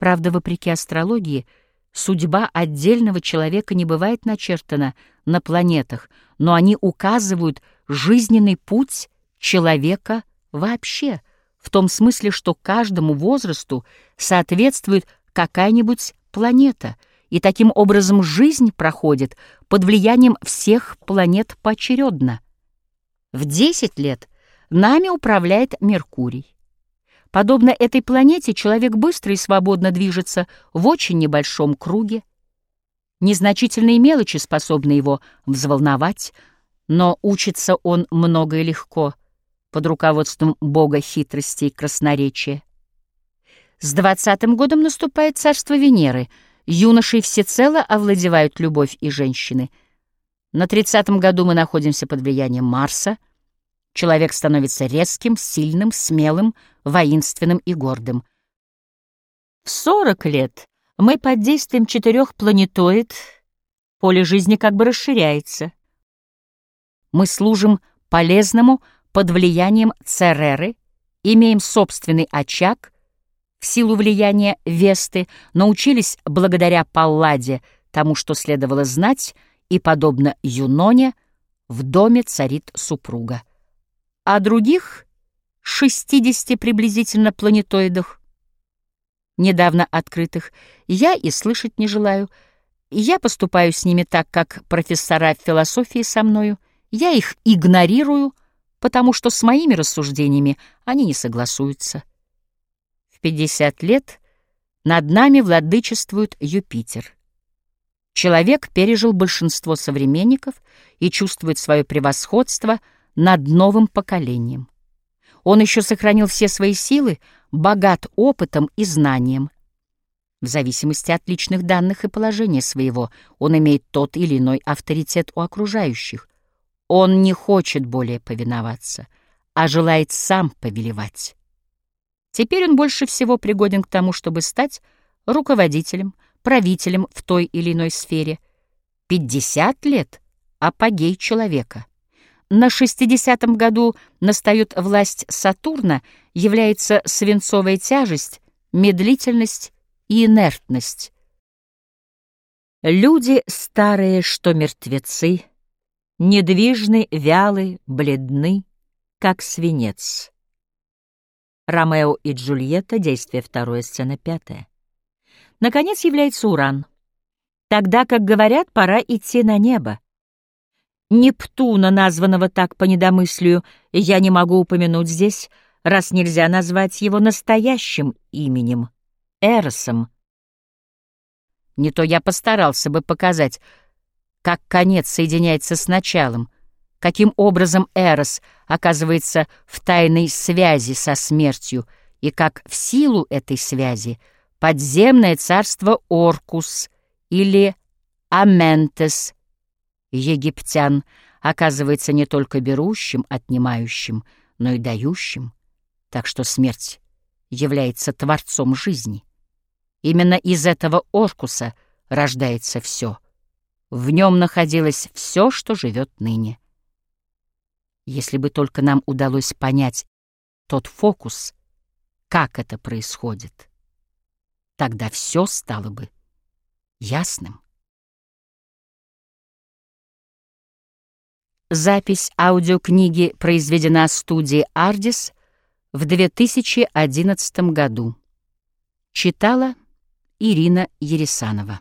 Правда, вопреки астрологии, судьба отдельного человека не бывает начертана на планетах, но они указывают жизненный путь человека вообще, в том смысле, что каждому возрасту соответствует какая-нибудь планета, и таким образом жизнь проходит под влиянием всех планет поочередно. В 10 лет нами управляет Меркурий. Подобно этой планете, человек быстро и свободно движется в очень небольшом круге. Незначительные мелочи способны его взволновать, но учится он много и легко под руководством бога хитрости и красноречия. С двадцатым годом наступает царство Венеры. Юношей всецело овладевают любовь и женщины. На тридцатом году мы находимся под влиянием Марса — Человек становится резким, сильным, смелым, воинственным и гордым. В 40 лет мы под действием четырех планетоид, поле жизни как бы расширяется. Мы служим полезному под влиянием Цереры, имеем собственный очаг, в силу влияния Весты, научились благодаря Палладе тому, что следовало знать, и, подобно Юноне, в доме царит супруга о других 60 приблизительно планетоидах, недавно открытых, я и слышать не желаю. Я поступаю с ними так, как профессора философии со мною. Я их игнорирую, потому что с моими рассуждениями они не согласуются. В 50 лет над нами владычествует Юпитер. Человек пережил большинство современников и чувствует свое превосходство — над новым поколением. Он еще сохранил все свои силы, богат опытом и знанием. В зависимости от личных данных и положения своего он имеет тот или иной авторитет у окружающих. Он не хочет более повиноваться, а желает сам повелевать. Теперь он больше всего пригоден к тому, чтобы стать руководителем, правителем в той или иной сфере. Пятьдесят лет — апогей человека. На 60-м году настает власть Сатурна, является свинцовая тяжесть, медлительность и инертность. Люди старые, что мертвецы, недвижны, вялы, бледны, как свинец. Ромео и Джульетта, действие второе, сцена пятая. Наконец является Уран. Тогда, как говорят, пора идти на небо. Нептуна, названного так по недомыслию, я не могу упомянуть здесь, раз нельзя назвать его настоящим именем — Эросом. Не то я постарался бы показать, как конец соединяется с началом, каким образом Эрос оказывается в тайной связи со смертью, и как в силу этой связи подземное царство Оркус или Аментес — египтян оказывается не только берущим, отнимающим, но и дающим, так что смерть является творцом жизни. Именно из этого Оркуса рождается все. В нем находилось все, что живет ныне. Если бы только нам удалось понять тот фокус, как это происходит, тогда все стало бы ясным. Запись аудиокниги произведена студией «Ардис» в 2011 году. Читала Ирина Ересанова.